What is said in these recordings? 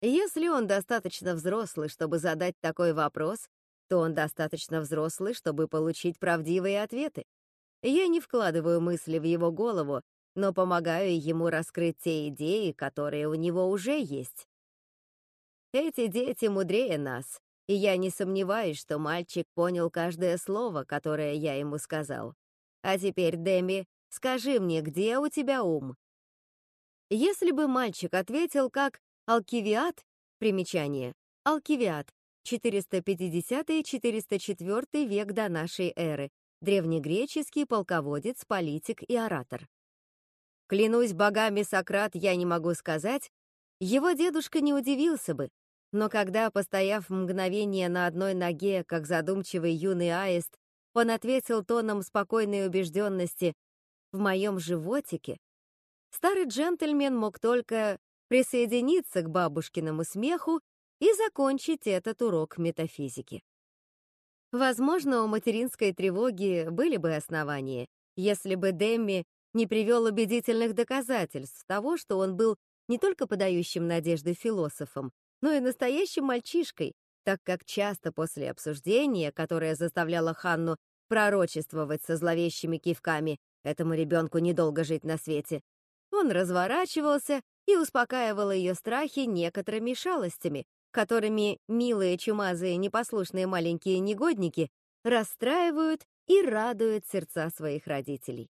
Если он достаточно взрослый, чтобы задать такой вопрос, то он достаточно взрослый, чтобы получить правдивые ответы. Я не вкладываю мысли в его голову, но помогаю ему раскрыть те идеи, которые у него уже есть. Эти дети мудрее нас, и я не сомневаюсь, что мальчик понял каждое слово, которое я ему сказал. А теперь, Дэми, скажи мне, где у тебя ум? Если бы мальчик ответил как «Алкивиат», примечание, «Алкивиат», 450-404 век до нашей эры, древнегреческий полководец, политик и оратор. Клянусь богами, Сократ, я не могу сказать, его дедушка не удивился бы, но когда, постояв мгновение на одной ноге, как задумчивый юный аист, он ответил тоном спокойной убежденности «в моем животике», старый джентльмен мог только присоединиться к бабушкиному смеху и закончить этот урок метафизики. Возможно, у материнской тревоги были бы основания, если бы Демми не привел убедительных доказательств того, что он был не только подающим надежды философом, но и настоящим мальчишкой, так как часто после обсуждения, которое заставляло Ханну пророчествовать со зловещими кивками «этому ребенку недолго жить на свете», он разворачивался и успокаивал ее страхи некоторыми шалостями, которыми милые, чумазые, непослушные маленькие негодники расстраивают и радуют сердца своих родителей.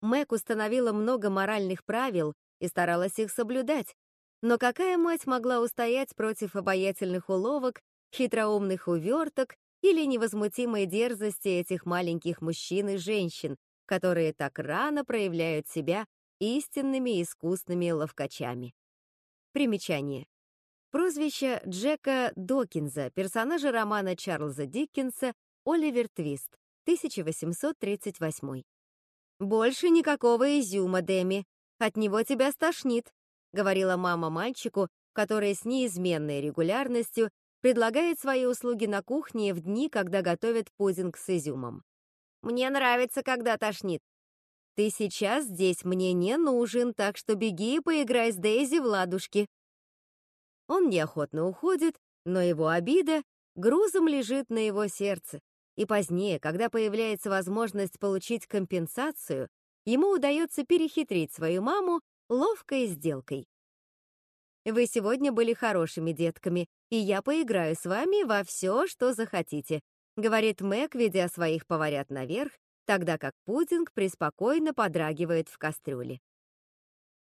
Мэг установила много моральных правил и старалась их соблюдать, но какая мать могла устоять против обаятельных уловок, хитроумных уверток или невозмутимой дерзости этих маленьких мужчин и женщин, которые так рано проявляют себя истинными искусными ловкачами? Примечание. Прозвище Джека Докинза, персонажа романа Чарльза Диккенса «Оливер Твист», 1838. «Больше никакого изюма, Дэми. От него тебя стошнит», — говорила мама мальчику, который с неизменной регулярностью предлагает свои услуги на кухне в дни, когда готовят пудинг с изюмом. «Мне нравится, когда тошнит. Ты сейчас здесь мне не нужен, так что беги и поиграй с Дейзи в ладушки». Он неохотно уходит, но его обида грузом лежит на его сердце, и позднее, когда появляется возможность получить компенсацию, ему удается перехитрить свою маму ловкой сделкой. «Вы сегодня были хорошими детками, и я поиграю с вами во все, что захотите», говорит Мэг, ведя своих поварят наверх, тогда как пудинг преспокойно подрагивает в кастрюле.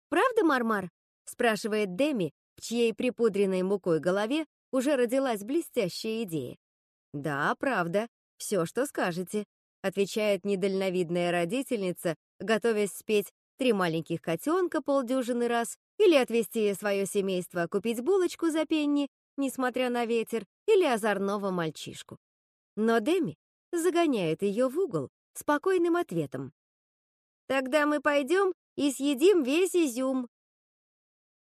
«Правда, Мармар?» — спрашивает Деми, в чьей припудренной мукой голове уже родилась блестящая идея. «Да, правда, все, что скажете», — отвечает недальновидная родительница, готовясь спеть «Три маленьких котенка» полдюжины раз или отвезти свое семейство купить булочку за пенни, несмотря на ветер, или озорного мальчишку. Но Деми загоняет ее в угол спокойным ответом. «Тогда мы пойдем и съедим весь изюм».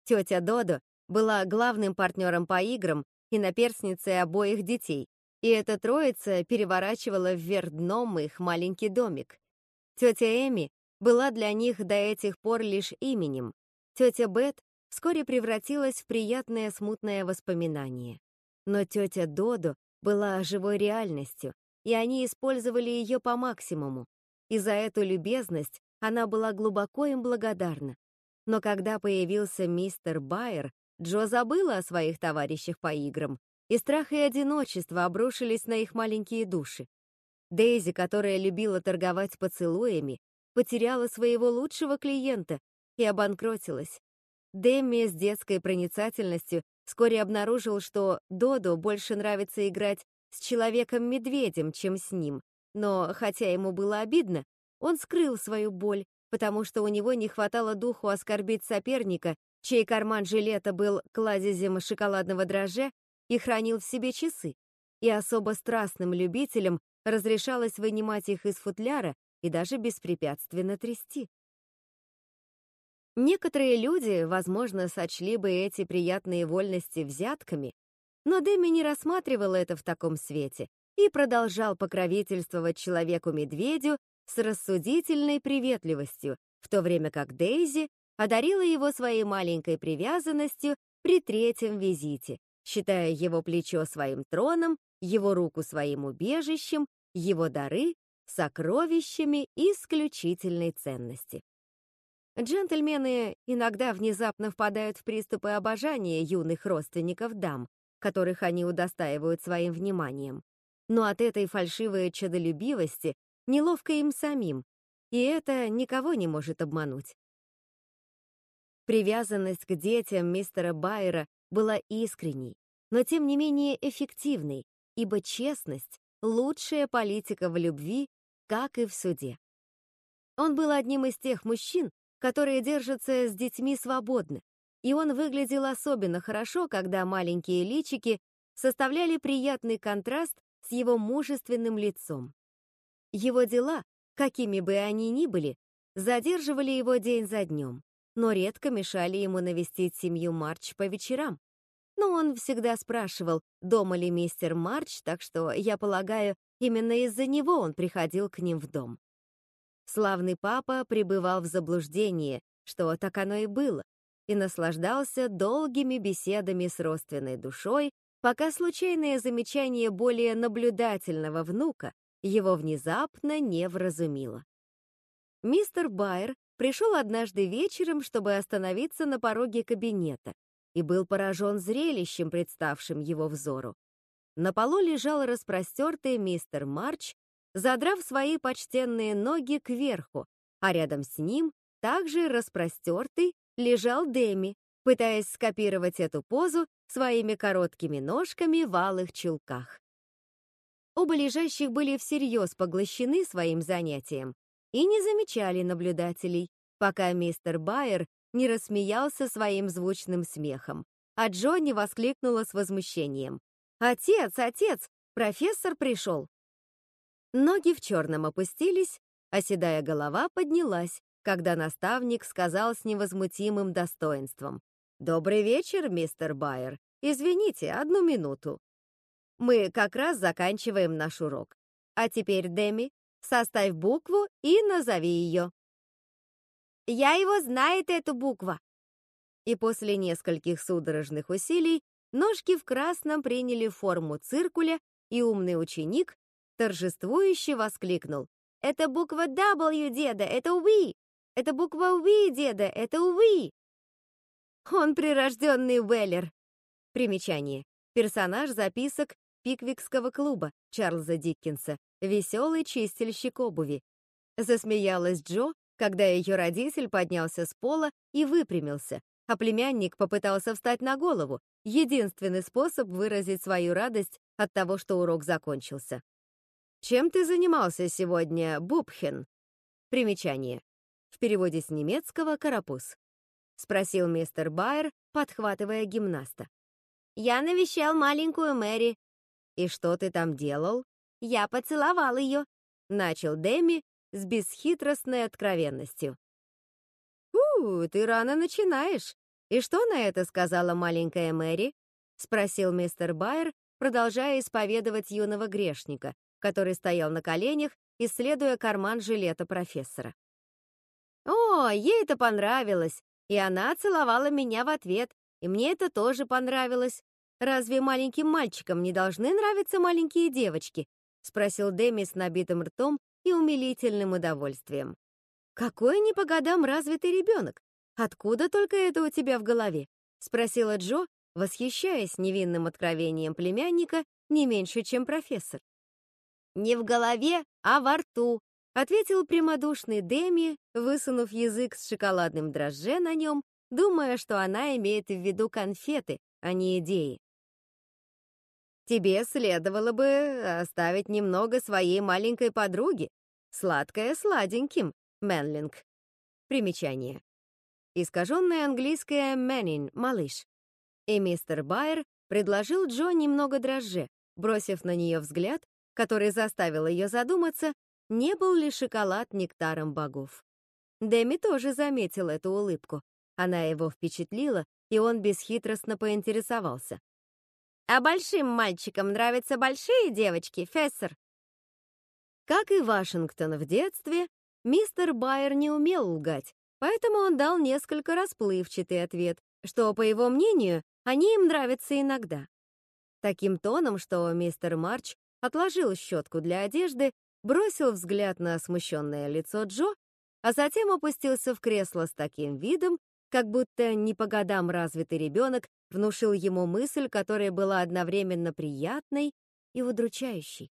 Тетя Додо была главным партнером по играм и наперсницей обоих детей, и эта троица переворачивала вверх дном их маленький домик. Тетя Эми была для них до этих пор лишь именем. Тетя Бет вскоре превратилась в приятное смутное воспоминание. Но тетя Додо была живой реальностью, и они использовали ее по максимуму. И за эту любезность она была глубоко им благодарна. Но когда появился мистер Байер, Джо забыла о своих товарищах по играм и страх и одиночество обрушились на их маленькие души. Дейзи, которая любила торговать поцелуями, потеряла своего лучшего клиента и обанкротилась. Дэмми с детской проницательностью вскоре обнаружил, что Додо больше нравится играть с человеком-медведем, чем с ним, но, хотя ему было обидно, он скрыл свою боль, потому что у него не хватало духу оскорбить соперника, чей карман жилета был кладезем шоколадного дрожжа и хранил в себе часы, и особо страстным любителям разрешалось вынимать их из футляра и даже беспрепятственно трясти. Некоторые люди, возможно, сочли бы эти приятные вольности взятками, но Дэми не рассматривал это в таком свете и продолжал покровительствовать человеку-медведю с рассудительной приветливостью, в то время как Дейзи одарила его своей маленькой привязанностью при третьем визите, считая его плечо своим троном, его руку своим убежищем, его дары сокровищами исключительной ценности. Джентльмены иногда внезапно впадают в приступы обожания юных родственников дам, которых они удостаивают своим вниманием. Но от этой фальшивой чадолюбивости неловко им самим, и это никого не может обмануть. Привязанность к детям мистера Байера была искренней, но тем не менее эффективной, ибо честность — лучшая политика в любви, как и в суде. Он был одним из тех мужчин, которые держатся с детьми свободно, и он выглядел особенно хорошо, когда маленькие личики составляли приятный контраст с его мужественным лицом. Его дела, какими бы они ни были, задерживали его день за днем, но редко мешали ему навестить семью Марч по вечерам. Но он всегда спрашивал, дома ли мистер Марч, так что, я полагаю, именно из-за него он приходил к ним в дом. Славный папа пребывал в заблуждении, что так оно и было, и наслаждался долгими беседами с родственной душой, пока случайное замечание более наблюдательного внука его внезапно не вразумило. Мистер Байер пришел однажды вечером, чтобы остановиться на пороге кабинета, и был поражен зрелищем, представшим его взору. На полу лежал распростертый мистер Марч задрав свои почтенные ноги кверху, а рядом с ним, также распростертый, лежал Деми, пытаясь скопировать эту позу своими короткими ножками в алых чулках. Оба лежащих были всерьез поглощены своим занятием и не замечали наблюдателей, пока мистер Байер не рассмеялся своим звучным смехом, а Джонни воскликнула с возмущением. «Отец, отец, профессор пришел!» Ноги в черном опустились, а седая голова поднялась, когда наставник сказал с невозмутимым достоинством. «Добрый вечер, мистер Байер. Извините, одну минуту. Мы как раз заканчиваем наш урок. А теперь, Деми, составь букву и назови ее». «Я его знает, эту буква!» И после нескольких судорожных усилий ножки в красном приняли форму циркуля, и умный ученик торжествующе воскликнул. «Это буква W, деда, это уи! Это буква уи, деда, это уи!» Он прирожденный Уэллер. Примечание. Персонаж записок Пиквикского клуба Чарльза Диккенса, веселый чистильщик обуви. Засмеялась Джо, когда ее родитель поднялся с пола и выпрямился, а племянник попытался встать на голову, единственный способ выразить свою радость от того, что урок закончился. «Чем ты занимался сегодня, Бубхен?» Примечание. В переводе с немецкого «карапуз». Спросил мистер Байер, подхватывая гимнаста. «Я навещал маленькую Мэри». «И что ты там делал?» «Я поцеловал ее», — начал Дэми с бесхитростной откровенностью. «У, ты рано начинаешь. И что на это сказала маленькая Мэри?» — спросил мистер Байер, продолжая исповедовать юного грешника, который стоял на коленях, исследуя карман жилета профессора. «О, ей это понравилось, и она целовала меня в ответ, и мне это тоже понравилось. Разве маленьким мальчикам не должны нравиться маленькие девочки?» — спросил Дэми с набитым ртом и умилительным удовольствием. «Какой не по годам развитый ребенок? Откуда только это у тебя в голове?» — спросила Джо, восхищаясь невинным откровением племянника не меньше, чем профессор. «Не в голове, а во рту», — ответил прямодушный Деми, высунув язык с шоколадным дрожже на нем, думая, что она имеет в виду конфеты, а не идеи. «Тебе следовало бы оставить немного своей маленькой подруги, сладкое сладеньким, Мэнлинг». Примечание. Искаженное английское «мэнин» — малыш. И мистер Байер предложил Джо немного дрожже, бросив на нее взгляд, который заставил ее задуматься, не был ли шоколад нектаром богов. Дэми тоже заметил эту улыбку. Она его впечатлила, и он бесхитростно поинтересовался. «А большим мальчикам нравятся большие девочки, Фессер?» Как и Вашингтон в детстве, мистер Байер не умел лгать, поэтому он дал несколько расплывчатый ответ, что, по его мнению, Они им нравятся иногда. Таким тоном, что мистер Марч отложил щетку для одежды, бросил взгляд на смущенное лицо Джо, а затем опустился в кресло с таким видом, как будто не по годам развитый ребенок внушил ему мысль, которая была одновременно приятной и удручающей.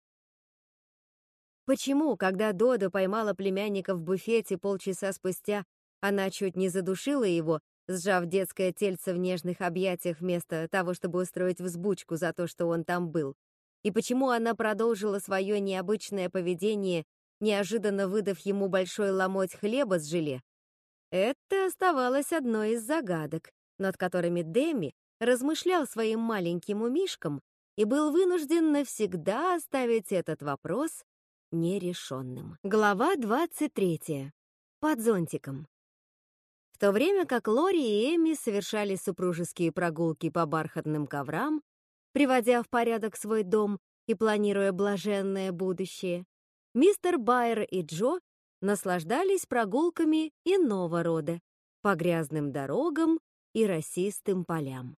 Почему, когда Дода поймала племянника в буфете полчаса спустя, она чуть не задушила его, сжав детское тельце в нежных объятиях вместо того, чтобы устроить взбучку за то, что он там был? И почему она продолжила свое необычное поведение, неожиданно выдав ему большой ломоть хлеба с желе? Это оставалось одной из загадок, над которыми Деми размышлял своим маленьким умишком и был вынужден навсегда оставить этот вопрос нерешенным. Глава 23. Под зонтиком. В то время как Лори и Эми совершали супружеские прогулки по бархатным коврам, приводя в порядок свой дом и планируя блаженное будущее, мистер Байер и Джо наслаждались прогулками иного рода по грязным дорогам и росистым полям.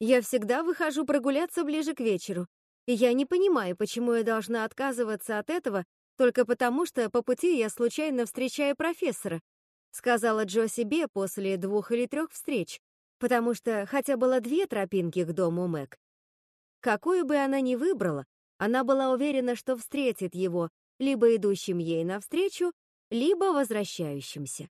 «Я всегда выхожу прогуляться ближе к вечеру, и я не понимаю, почему я должна отказываться от этого только потому, что по пути я случайно встречаю профессора», сказала Джо себе после двух или трех встреч, потому что хотя было две тропинки к дому Мэг. Какую бы она ни выбрала, она была уверена, что встретит его либо идущим ей навстречу, либо возвращающимся.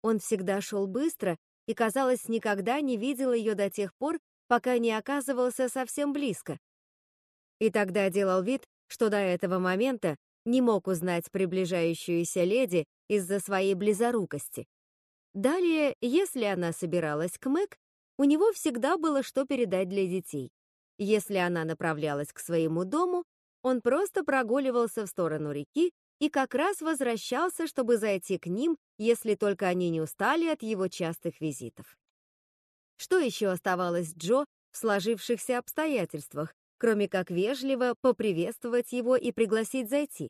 Он всегда шел быстро и, казалось, никогда не видел ее до тех пор, пока не оказывался совсем близко, и тогда делал вид, что до этого момента не мог узнать приближающуюся леди из-за своей близорукости. Далее, если она собиралась к Мэг, у него всегда было что передать для детей. Если она направлялась к своему дому, он просто прогуливался в сторону реки и как раз возвращался, чтобы зайти к ним, если только они не устали от его частых визитов. Что еще оставалось Джо в сложившихся обстоятельствах, кроме как вежливо поприветствовать его и пригласить зайти.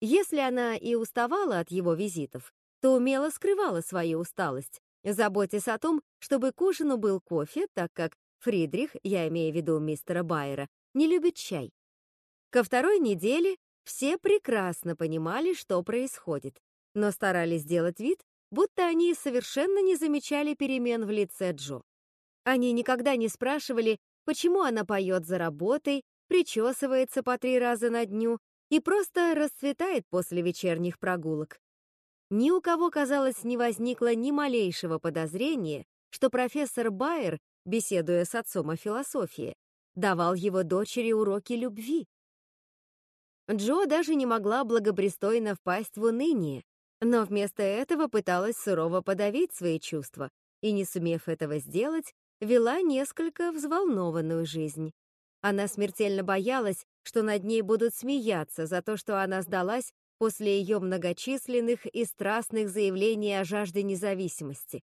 Если она и уставала от его визитов, то умело скрывала свою усталость, заботясь о том, чтобы к ужину был кофе, так как Фридрих, я имею в виду мистера Байера, не любит чай. Ко второй неделе все прекрасно понимали, что происходит, но старались сделать вид, будто они совершенно не замечали перемен в лице Джо. Они никогда не спрашивали, почему она поет за работой, причесывается по три раза на дню и просто расцветает после вечерних прогулок. Ни у кого, казалось, не возникло ни малейшего подозрения, что профессор Байер, беседуя с отцом о философии, давал его дочери уроки любви. Джо даже не могла благопристойно впасть в уныние, но вместо этого пыталась сурово подавить свои чувства и, не сумев этого сделать, вела несколько взволнованную жизнь. Она смертельно боялась, что над ней будут смеяться за то, что она сдалась после ее многочисленных и страстных заявлений о жажде независимости.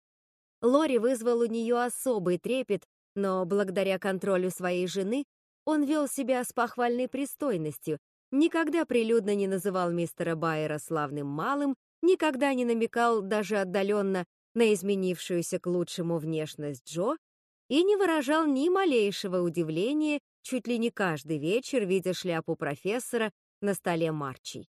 Лори вызвал у нее особый трепет, но благодаря контролю своей жены он вел себя с похвальной пристойностью, никогда прилюдно не называл мистера Байера славным малым, никогда не намекал даже отдаленно на изменившуюся к лучшему внешность Джо и не выражал ни малейшего удивления чуть ли не каждый вечер, видя шляпу профессора на столе Марчей.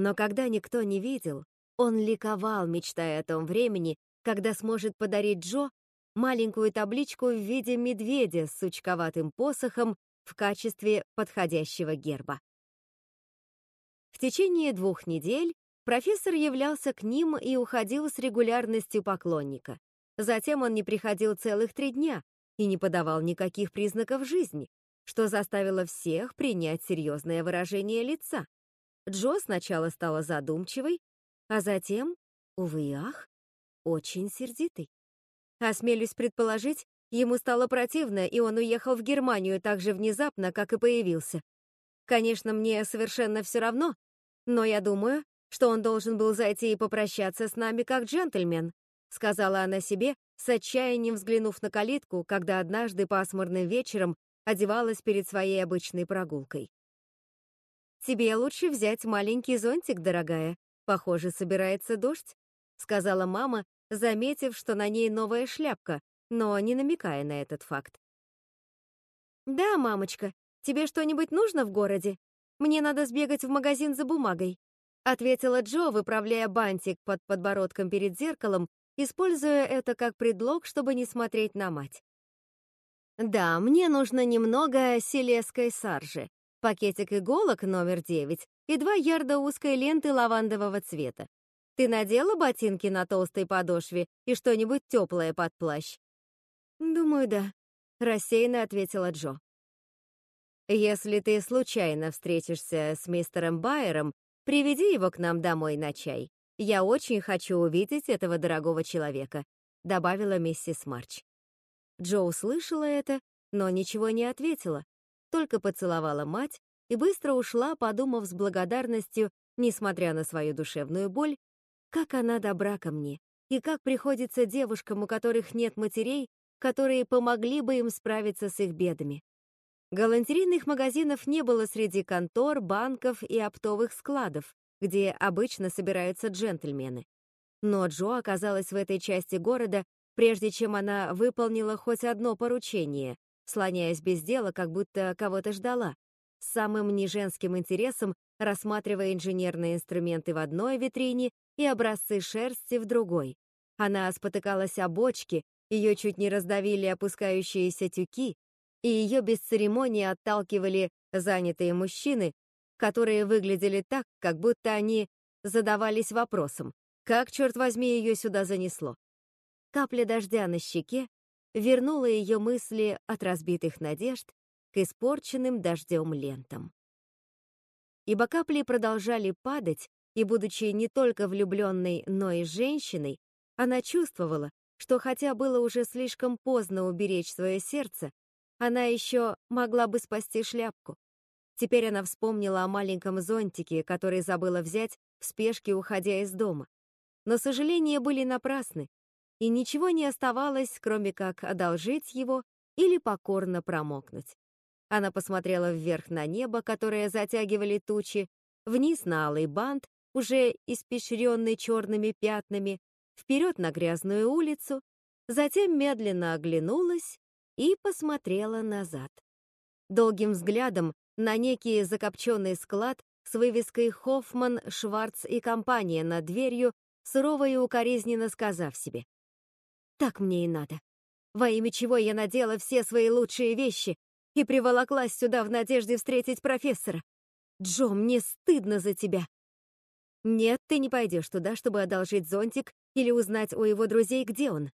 Но когда никто не видел, он ликовал, мечтая о том времени, когда сможет подарить Джо маленькую табличку в виде медведя с сучковатым посохом в качестве подходящего герба. В течение двух недель профессор являлся к ним и уходил с регулярностью поклонника. Затем он не приходил целых три дня и не подавал никаких признаков жизни, что заставило всех принять серьезное выражение лица. Джо сначала стала задумчивой, а затем, увы и ах, очень сердитой. Осмелюсь предположить, ему стало противно, и он уехал в Германию так же внезапно, как и появился. Конечно, мне совершенно все равно, но я думаю, что он должен был зайти и попрощаться с нами как джентльмен, — сказала она себе, с отчаянием взглянув на калитку, когда однажды пасмурным вечером одевалась перед своей обычной прогулкой. «Тебе лучше взять маленький зонтик, дорогая. Похоже, собирается дождь», — сказала мама, заметив, что на ней новая шляпка, но не намекая на этот факт. «Да, мамочка, тебе что-нибудь нужно в городе? Мне надо сбегать в магазин за бумагой», ответила Джо, выправляя бантик под подбородком перед зеркалом, используя это как предлог, чтобы не смотреть на мать. «Да, мне нужно немного селесской саржи, пакетик иголок номер 9 и два ярда узкой ленты лавандового цвета. Ты надела ботинки на толстой подошве и что-нибудь теплое под плащ?» «Думаю, да», — рассеянно ответила Джо. «Если ты случайно встретишься с мистером Байером, приведи его к нам домой на чай. Я очень хочу увидеть этого дорогого человека», — добавила миссис Марч. Джо услышала это, но ничего не ответила, только поцеловала мать и быстро ушла, подумав с благодарностью, несмотря на свою душевную боль, как она добра ко мне и как приходится девушкам, у которых нет матерей, которые помогли бы им справиться с их бедами. Галантерейных магазинов не было среди контор, банков и оптовых складов, где обычно собираются джентльмены. Но Джо оказалась в этой части города прежде чем она выполнила хоть одно поручение, слоняясь без дела, как будто кого-то ждала, с самым неженским интересом рассматривая инженерные инструменты в одной витрине и образцы шерсти в другой. Она спотыкалась о бочки, ее чуть не раздавили опускающиеся тюки, и ее без церемонии отталкивали занятые мужчины, которые выглядели так, как будто они задавались вопросом, как, черт возьми, ее сюда занесло. Капля дождя на щеке вернула ее мысли от разбитых надежд к испорченным дождем лентам. Ибо капли продолжали падать, и, будучи не только влюбленной, но и женщиной, она чувствовала, что хотя было уже слишком поздно уберечь свое сердце, она еще могла бы спасти шляпку. Теперь она вспомнила о маленьком зонтике, который забыла взять в спешке, уходя из дома. Но сожаления были напрасны, и ничего не оставалось, кроме как одолжить его или покорно промокнуть. Она посмотрела вверх на небо, которое затягивали тучи, вниз на алый бант, уже испещренный черными пятнами, вперед на грязную улицу, затем медленно оглянулась и посмотрела назад. Долгим взглядом на некий закопченный склад с вывеской «Хоффман, Шварц и компания» над дверью, сурово и укоризненно сказав себе так мне и надо. Во имя чего я надела все свои лучшие вещи и приволоклась сюда в надежде встретить профессора. Джо, мне стыдно за тебя. Нет, ты не пойдешь туда, чтобы одолжить зонтик или узнать у его друзей, где он.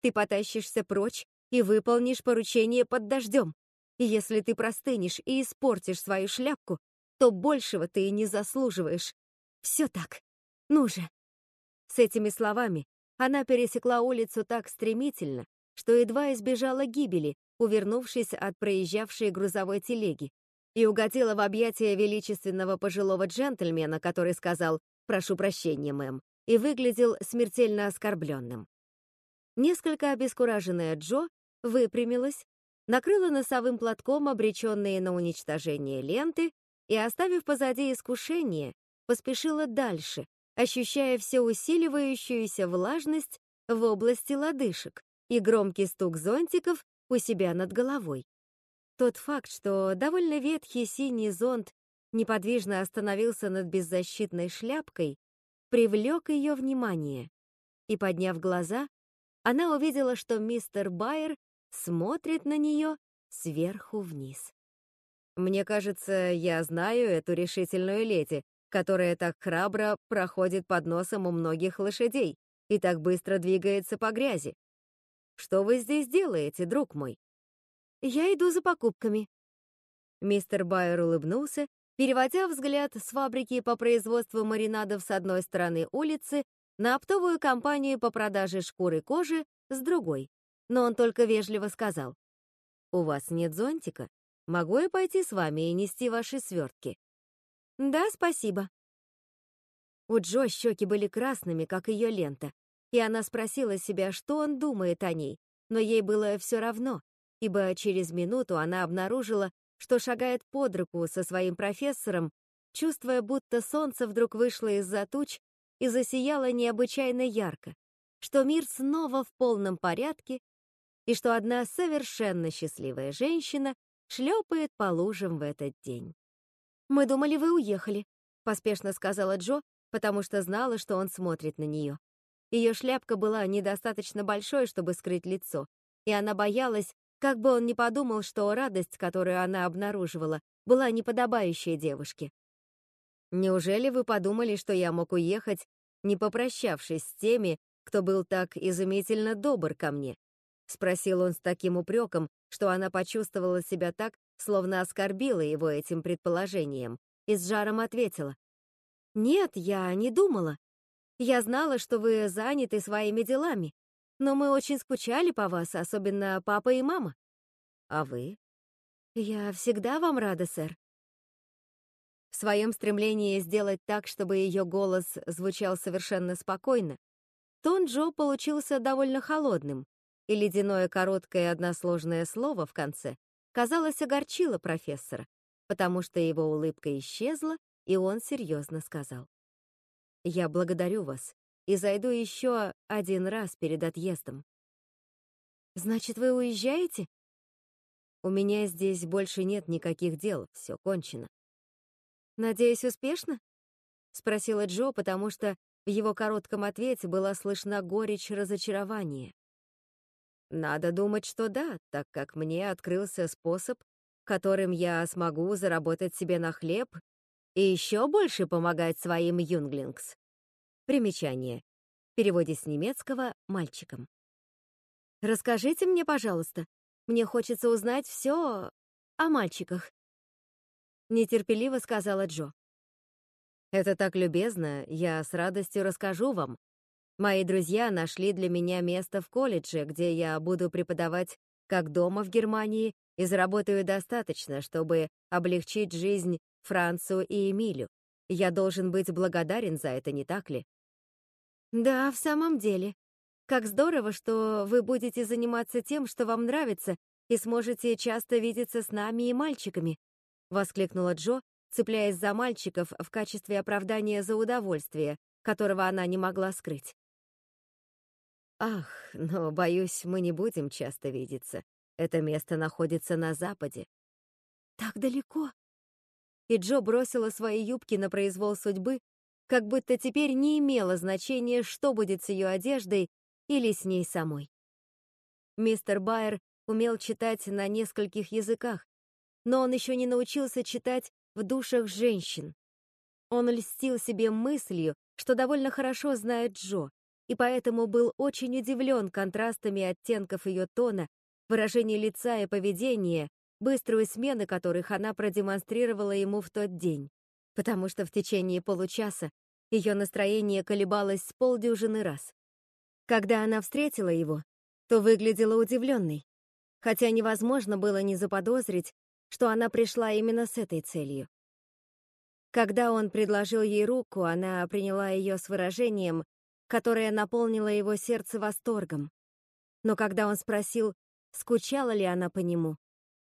Ты потащишься прочь и выполнишь поручение под дождем. И если ты простынешь и испортишь свою шляпку, то большего ты и не заслуживаешь. Все так. Ну же. С этими словами она пересекла улицу так стремительно, что едва избежала гибели, увернувшись от проезжавшей грузовой телеги, и угодила в объятия величественного пожилого джентльмена, который сказал «Прошу прощения, мэм», и выглядел смертельно оскорбленным. Несколько обескураженная Джо выпрямилась, накрыла носовым платком обреченные на уничтожение ленты и, оставив позади искушение, поспешила дальше, ощущая все усиливающуюся влажность в области лодыжек и громкий стук зонтиков у себя над головой. Тот факт, что довольно ветхий синий зонт неподвижно остановился над беззащитной шляпкой, привлек ее внимание. И, подняв глаза, она увидела, что мистер Байер смотрит на нее сверху вниз. «Мне кажется, я знаю эту решительную леди», которая так храбро проходит под носом у многих лошадей и так быстро двигается по грязи. Что вы здесь делаете, друг мой? Я иду за покупками. Мистер Байер улыбнулся, переводя взгляд с фабрики по производству маринадов с одной стороны улицы на оптовую компанию по продаже шкуры кожи с другой. Но он только вежливо сказал, «У вас нет зонтика? Могу я пойти с вами и нести ваши свертки?» «Да, спасибо». У Джо щеки были красными, как ее лента, и она спросила себя, что он думает о ней, но ей было все равно, ибо через минуту она обнаружила, что шагает под руку со своим профессором, чувствуя, будто солнце вдруг вышло из-за туч и засияло необычайно ярко, что мир снова в полном порядке, и что одна совершенно счастливая женщина шлепает по лужам в этот день. «Мы думали, вы уехали», — поспешно сказала Джо, потому что знала, что он смотрит на нее. Ее шляпка была недостаточно большой, чтобы скрыть лицо, и она боялась, как бы он ни подумал, что радость, которую она обнаруживала, была неподобающей девушке. «Неужели вы подумали, что я мог уехать, не попрощавшись с теми, кто был так изумительно добр ко мне?» — спросил он с таким упреком, что она почувствовала себя так, словно оскорбила его этим предположением, и с жаром ответила. «Нет, я не думала. Я знала, что вы заняты своими делами, но мы очень скучали по вас, особенно папа и мама. А вы? Я всегда вам рада, сэр. В своем стремлении сделать так, чтобы ее голос звучал совершенно спокойно, тон Джо получился довольно холодным, и ледяное короткое односложное слово в конце, казалось, огорчило профессора, потому что его улыбка исчезла, и он серьезно сказал. Я благодарю вас и зайду еще один раз перед отъездом. Значит, вы уезжаете? У меня здесь больше нет никаких дел, все кончено. Надеюсь, успешно? Спросила Джо, потому что в его коротком ответе была слышна горечь разочарования. Надо думать, что да, так как мне открылся способ, которым я смогу заработать себе на хлеб и еще больше помогать своим юнглингс. Примечание. В переводе с немецкого «мальчикам». «Расскажите мне, пожалуйста. Мне хочется узнать все о мальчиках», — нетерпеливо сказала Джо. «Это так любезно, я с радостью расскажу вам. Мои друзья нашли для меня место в колледже, где я буду преподавать как дома в Германии и заработаю достаточно, чтобы облегчить жизнь Францу и Эмилю. Я должен быть благодарен за это, не так ли? Да, в самом деле. Как здорово, что вы будете заниматься тем, что вам нравится, и сможете часто видеться с нами и мальчиками, воскликнула Джо, цепляясь за мальчиков в качестве оправдания за удовольствие, которого она не могла скрыть. Ах, но боюсь, мы не будем часто видеться. Это место находится на западе. Так далеко? и Джо бросила свои юбки на произвол судьбы, как будто теперь не имело значения, что будет с ее одеждой или с ней самой. Мистер Байер умел читать на нескольких языках, но он еще не научился читать в душах женщин. Он льстил себе мыслью, что довольно хорошо знает Джо, и поэтому был очень удивлен контрастами оттенков ее тона, выражения лица и поведения, быструю смены которых она продемонстрировала ему в тот день, потому что в течение получаса ее настроение колебалось с полдюжины раз. Когда она встретила его, то выглядела удивленной, хотя невозможно было не заподозрить, что она пришла именно с этой целью. Когда он предложил ей руку, она приняла ее с выражением, которое наполнило его сердце восторгом. Но когда он спросил, скучала ли она по нему,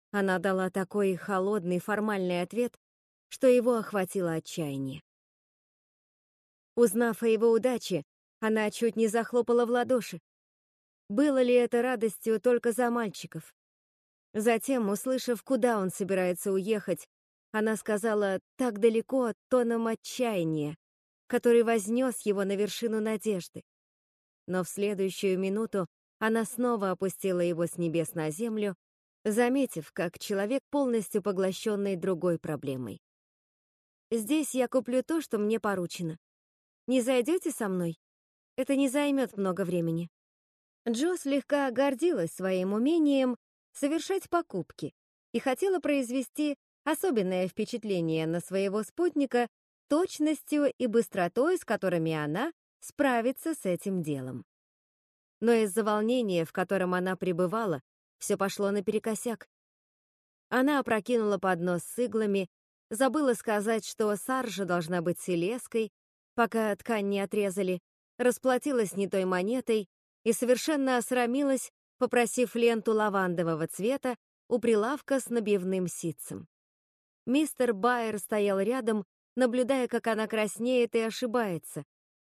она дала такой холодный формальный ответ, что его охватило отчаяние. Узнав о его удаче, она чуть не захлопала в ладоши. Было ли это радостью только за мальчиков? Затем, услышав, куда он собирается уехать, она сказала так далеко тоном отчаяния, который вознес его на вершину надежды. Но в следующую минуту она снова опустила его с небес на землю заметив, как человек полностью поглощенный другой проблемой. «Здесь я куплю то, что мне поручено. Не зайдете со мной? Это не займет много времени». Джо слегка гордилась своим умением совершать покупки и хотела произвести особенное впечатление на своего спутника точностью и быстротой, с которыми она справится с этим делом. Но из-за волнения, в котором она пребывала, все пошло наперекосяк. Она опрокинула поднос с иглами, забыла сказать, что саржа должна быть селеской, пока ткань не отрезали, расплатилась не той монетой и совершенно осрамилась, попросив ленту лавандового цвета у прилавка с набивным ситцем. Мистер Байер стоял рядом, наблюдая, как она краснеет и ошибается,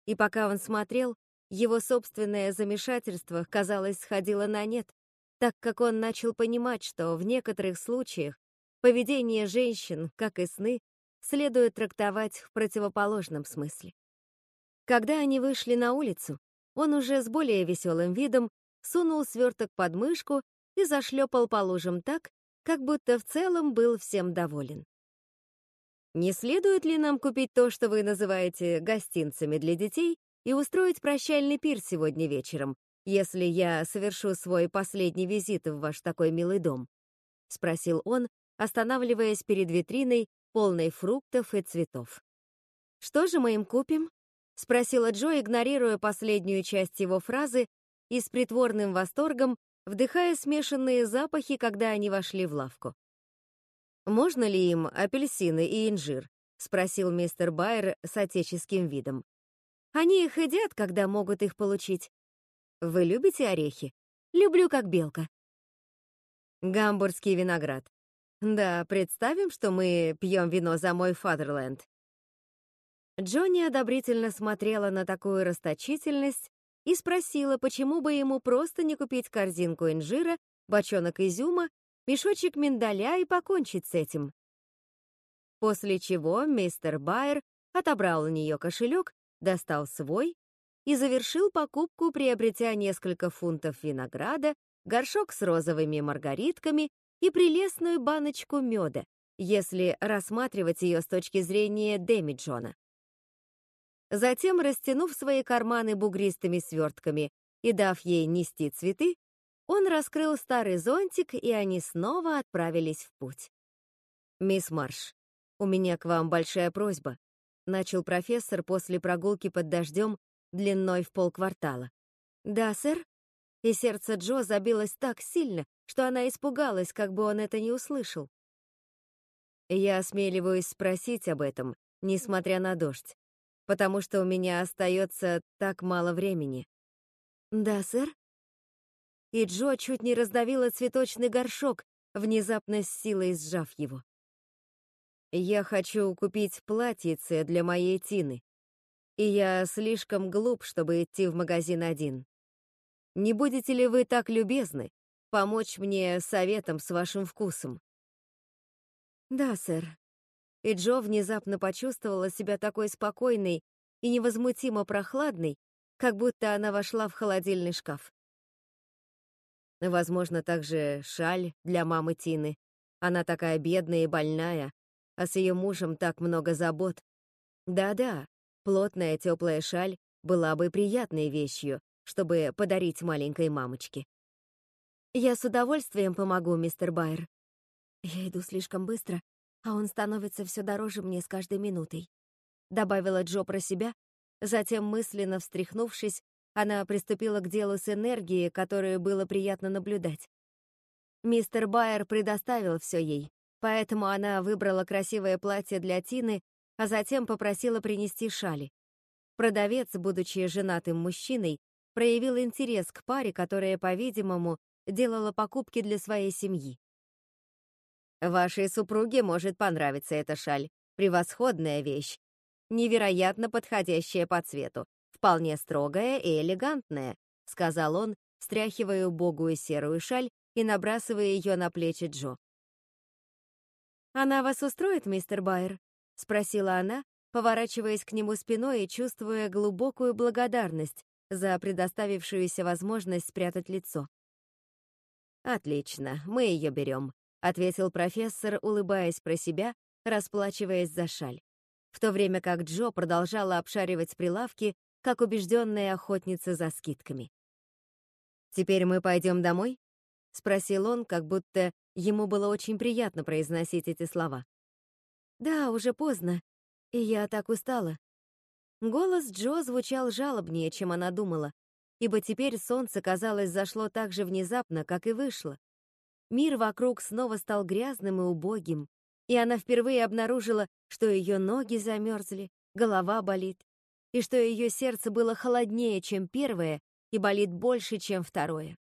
и пока он смотрел, его собственное замешательство, казалось, сходило на нет. так как он начал понимать, что в некоторых случаях поведение женщин, как и сны, следует трактовать в противоположном смысле. Когда они вышли на улицу, он уже с более веселым видом сунул сверток под мышку и зашлепал по лужам так, как будто в целом был всем доволен. Не следует ли нам купить то, что вы называете гостинцами для детей, и устроить прощальный пир сегодня вечером, если я совершу свой последний визит в ваш такой милый дом?» — спросил он, останавливаясь перед витриной, полной фруктов и цветов. «Что же мы им купим?» — спросила Джо, игнорируя последнюю часть его фразы и с притворным восторгом вдыхая смешанные запахи, когда они вошли в лавку. «Можно ли им апельсины и инжир?» — спросил мистер Байер с отеческим видом. «Они их едят, когда могут их получить. Вы любите орехи? Люблю, как белка». Гамбургский виноград. Да, представим, что мы пьем вино за мой Фадерленд. Джонни одобрительно смотрела на такую расточительность и спросила, почему бы ему просто не купить корзинку инжира, бочонок изюма, мешочек миндаля и покончить с этим. После чего мистер Байер отобрал у нее кошелек, достал свой и завершил покупку, приобретя несколько фунтов винограда, горшок с розовыми маргаритками и прелестную баночку меда, если рассматривать ее с точки зрения Дэми Джона. Затем, растянув свои карманы бугристыми свертками и дав ей нести цветы, он раскрыл старый зонтик, и они снова отправились в путь. «Мисс Марш, у меня к вам большая просьба», — начал профессор после прогулки под дождем длиной в полквартала. «Да, сэр?» И сердце Джо забилось так сильно, что она испугалась, как бы он это не услышал. «Я осмеливаюсь спросить об этом, несмотря на дождь потому что у меня остается так мало времени». «Да, сэр?» И Джо чуть не раздавила цветочный горшок, внезапно с силой сжав его. «Я хочу купить платьице для моей Тины, и я слишком глуп, чтобы идти в магазин один. Не будете ли вы так любезны помочь мне советом с вашим вкусом?» «Да, сэр», и Джо внезапно почувствовала себя такой спокойной и невозмутимо прохладной, как будто она вошла в холодильный шкаф. Возможно, также шаль для мамы Тины. Она такая бедная и больная, а с ее мужем так много забот. Да-да, плотная теплая шаль была бы приятной вещью, чтобы подарить маленькой мамочке. Я с удовольствием помогу, мистер Байер. Я иду слишком быстро, а он становится все дороже мне с каждой минутой», — добавила Джо про себя, затем, мысленно встряхнувшись, она приступила к делу с энергией, которую было приятно наблюдать. Мистер Байер предоставил все ей, поэтому она выбрала красивое платье для Тины, а затем попросила принести шали. Продавец, будучи женатым мужчиной, проявил интерес к паре, которая, по-видимому, делала покупки для своей семьи. Вашей супруге может понравиться эта шаль. Превосходная вещь. Невероятно подходящая по цвету. Вполне строгая и элегантная, сказал он, стряхивая убогую серую шаль и набрасывая ее на плечи Джо. «Она вас устроит, мистер Байер?» — спросила она, поворачиваясь к нему спиной и чувствуя глубокую благодарность за предоставившуюся возможность спрятать лицо. «Отлично, мы ее берем», — ответил профессор, улыбаясь про себя, расплачиваясь за шаль, в то время как Джо продолжала обшаривать прилавки, как убежденная охотница за скидками. «Теперь мы пойдем домой?» — спросил он, как будто ему было очень приятно произносить эти слова. «Да, уже поздно, и я так устала». Голос Джо звучал жалобнее, чем она думала, ибо теперь солнце, казалось, зашло так же внезапно, как и вышло. Мир вокруг снова стал грязным и убогим, и она впервые обнаружила, что ее ноги замерзли, голова болит, и что ее сердце было холоднее, чем первое, и болит больше, чем второе.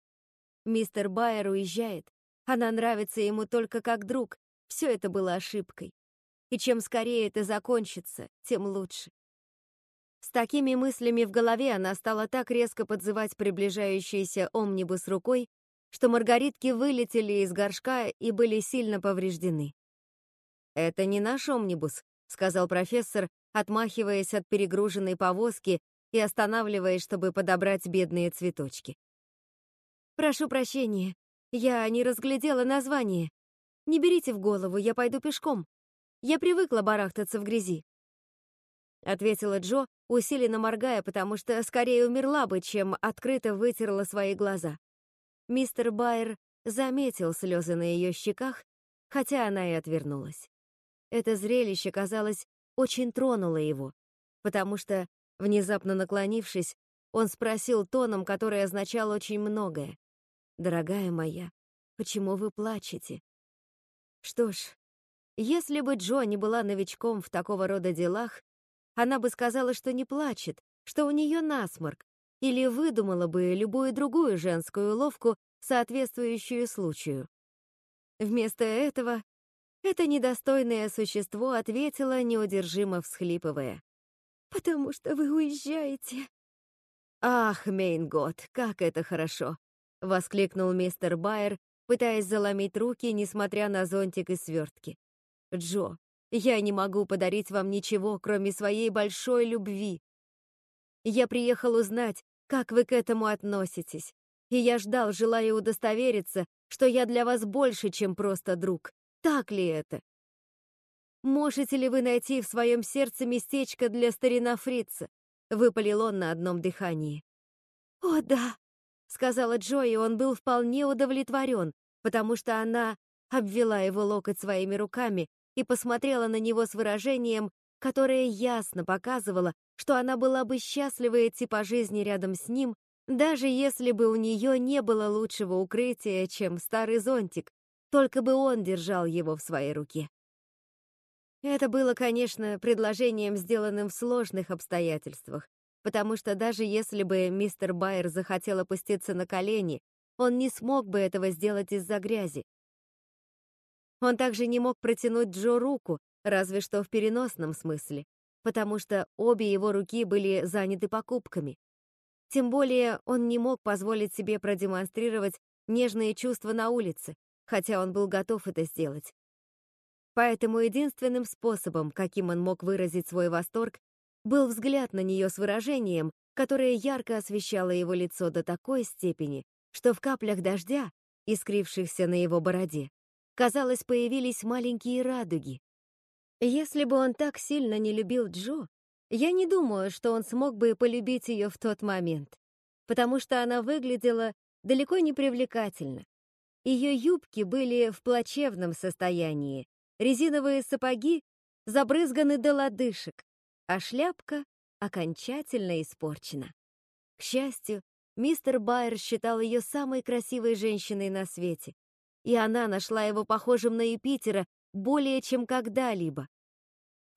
Мистер Байер уезжает. Она нравится ему только как друг. Все это было ошибкой. И чем скорее это закончится, тем лучше. С такими мыслями в голове она стала так резко подзывать приближающийся омнибус рукой, что маргаритки вылетели из горшка и были сильно повреждены. «Это не наш омнибус», — сказал профессор, отмахиваясь от перегруженной повозки и останавливаясь, чтобы подобрать бедные цветочки. «Прошу прощения, я не разглядела название. Не берите в голову, я пойду пешком. Я привыкла барахтаться в грязи. Ответила Джо, усиленно моргая, потому что скорее умерла бы, чем открыто вытерла свои глаза. Мистер Байер заметил слезы на ее щеках, хотя она и отвернулась. Это зрелище, казалось, очень тронуло его, потому что, внезапно наклонившись, он спросил тоном, который означал очень многое. «Дорогая моя, почему вы плачете?» Что ж, если бы Джо не была новичком в такого рода делах, она бы сказала, что не плачет, что у нее насморк, или выдумала бы любую другую женскую уловку, соответствующую случаю. Вместо этого это недостойное существо ответило, неудержимо всхлипывая. «Потому что вы уезжаете». «Ах, Мейнгот, как это хорошо!» — воскликнул мистер Байер, пытаясь заломить руки, несмотря на зонтик и свертки. «Джо, я не могу подарить вам ничего, кроме своей большой любви. Я приехал узнать, как вы к этому относитесь, и я ждал, желая удостовериться, что я для вас больше, чем просто друг. Так ли это? Можете ли вы найти в своем сердце местечко для старина Фрица? Выпалил он на одном дыхании. «О, да!» сказала Джо, и он был вполне удовлетворен, потому что она обвела его локоть своими руками и посмотрела на него с выражением, которое ясно показывало, что она была бы счастлива идти по жизни рядом с ним, даже если бы у нее не было лучшего укрытия, чем старый зонтик, только бы он держал его в своей руке. Это было, конечно, предложением, сделанным в сложных обстоятельствах, потому что даже если бы мистер Байер захотел опуститься на колени, он не смог бы этого сделать из-за грязи. Он также не мог протянуть Джо руку, разве что в переносном смысле, потому что обе его руки были заняты покупками. Тем более он не мог позволить себе продемонстрировать нежные чувства на улице, хотя он был готов это сделать. Поэтому единственным способом, каким он мог выразить свой восторг, был взгляд на нее с выражением, которое ярко освещало его лицо до такой степени, что в каплях дождя, искрившихся на его бороде, казалось, появились маленькие радуги. Если бы он так сильно не любил Джо, я не думаю, что он смог бы полюбить ее в тот момент, потому что она выглядела далеко не привлекательно. Ее юбки были в плачевном состоянии, резиновые сапоги забрызганы до лодыжек, а шляпка окончательно испорчена. К счастью, мистер Байер считал ее самой красивой женщиной на свете, и она нашла его похожим на Юпитера более чем когда-либо.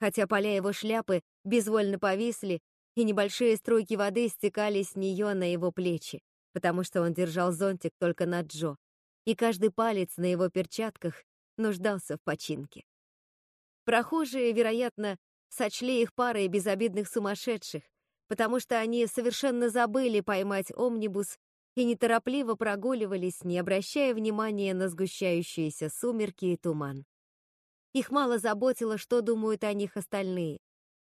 Хотя поля его шляпы безвольно повисли, и небольшие струйки воды стекали с нее на его плечи, потому что он держал зонтик только на Джо, и каждый палец на его перчатках нуждался в починке. Прохожие, вероятно, сочли их парой безобидных сумасшедших, потому что они совершенно забыли поймать омнибус и неторопливо прогуливались, не обращая внимания на сгущающиеся сумерки и туман. Их мало заботило, что думают о них остальные,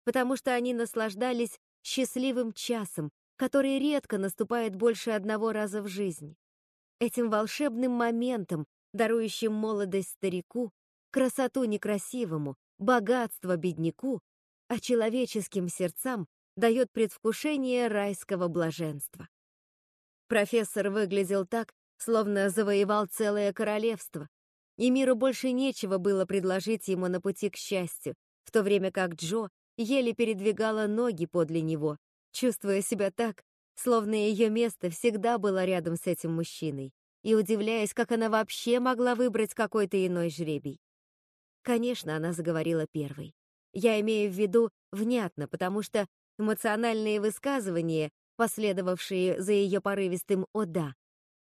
потому что они наслаждались счастливым часом, который редко наступает больше одного раза в жизни. Этим волшебным моментом, дарующим молодость старику, красоту некрасивому, богатство бедняку, а человеческим сердцам дает предвкушение райского блаженства. Профессор выглядел так, словно завоевал целое королевство, и миру больше нечего было предложить ему на пути к счастью, в то время как Джо еле передвигала ноги подле него, чувствуя себя так, словно ее место всегда было рядом с этим мужчиной, и удивляясь, как она вообще могла выбрать какой-то иной жребий. Конечно, она заговорила первой. Я имею в виду внятно, потому что эмоциональные высказывания, последовавшие за ее порывистым «о да»,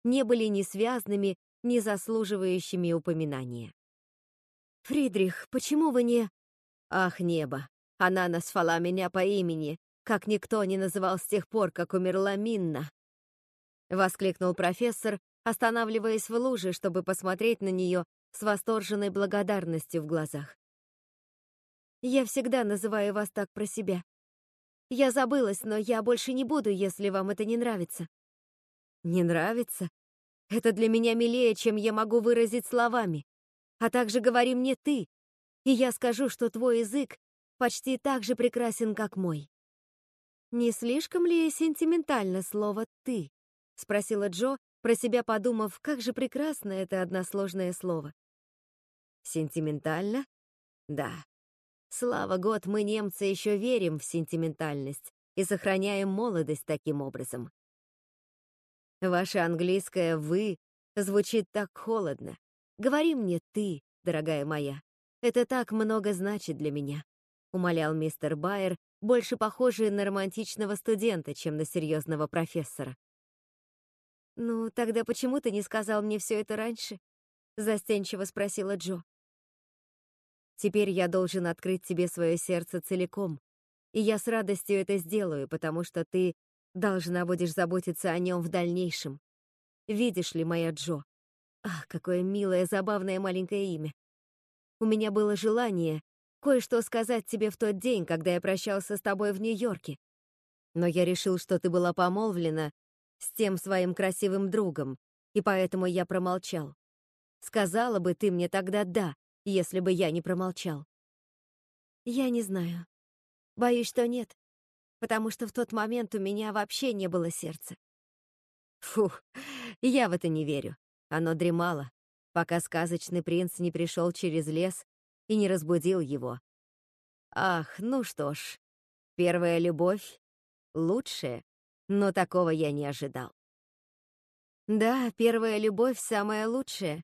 не были ни связанными, ни заслуживающими упоминания. «Фридрих, почему вы не...» «Ах, небо! Она назвала меня по имени, как никто не называл с тех пор, как умерла Минна!» Воскликнул профессор, останавливаясь в луже, чтобы посмотреть на нее с восторженной благодарностью в глазах. «Я всегда называю вас так про себя. Я забылась, но я больше не буду, если вам это не нравится». «Не нравится? Это для меня милее, чем я могу выразить словами. А также говори мне ты, и я скажу, что твой язык почти так же прекрасен, как мой». «Не слишком ли сентиментально слово «ты»?» — спросила Джо, про себя подумав, как же прекрасно это односложное слово. Сентиментально? Да. Слава год, мы, немцы, еще верим в сентиментальность и сохраняем молодость таким образом. Ваше английское «вы» звучит так холодно. Говори мне «ты», дорогая моя. Это так много значит для меня, умолял мистер Байер, больше похожий на романтичного студента, чем на серьезного профессора. «Ну, тогда почему ты не сказал мне все это раньше?» — застенчиво спросила Джо. «Теперь я должен открыть тебе свое сердце целиком, и я с радостью это сделаю, потому что ты должна будешь заботиться о нем в дальнейшем. Видишь ли, моя Джо? Ах, какое милое, забавное маленькое имя. У меня было желание кое-что сказать тебе в тот день, когда я прощался с тобой в Нью-Йорке. Но я решил, что ты была помолвлена с тем своим красивым другом, и поэтому я промолчал. Сказала бы ты мне тогда «да», если бы я не промолчал. Я не знаю. Боюсь, что нет, потому что в тот момент у меня вообще не было сердца. Фух, я в это не верю. Оно дремало, пока сказочный принц не пришел через лес и не разбудил его. Ах, ну что ж, первая любовь — лучшая, но такого я не ожидал. Да, первая любовь самая лучшая,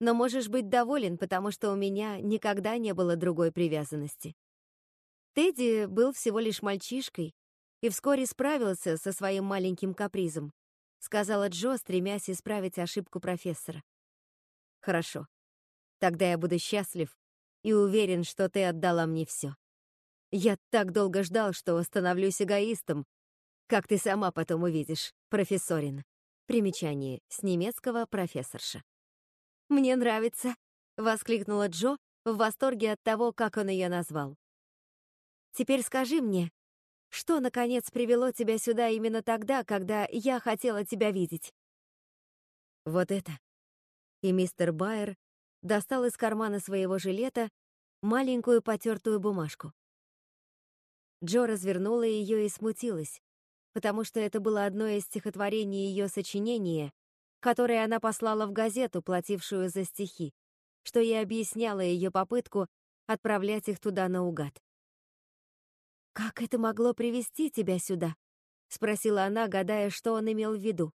но можешь быть доволен, потому что у меня никогда не было другой привязанности. Тедди был всего лишь мальчишкой и вскоре справился со своим маленьким капризом, сказала Джо, стремясь исправить ошибку профессора. Хорошо. Тогда я буду счастлив и уверен, что ты отдала мне все. Я так долго ждал, что становлюсь эгоистом, как ты сама потом увидишь, профессорин. Примечание с немецкого профессорша. «Мне нравится», — воскликнула Джо в восторге от того, как он ее назвал. «Теперь скажи мне, что, наконец, привело тебя сюда именно тогда, когда я хотела тебя видеть?» «Вот это». И мистер Байер достал из кармана своего жилета маленькую потертую бумажку. Джо развернула ее и смутилась потому что это было одно из стихотворений ее сочинения, которое она послала в газету, платившую за стихи, что и объясняло ее попытку отправлять их туда наугад. «Как это могло привести тебя сюда?» — спросила она, гадая, что он имел в виду.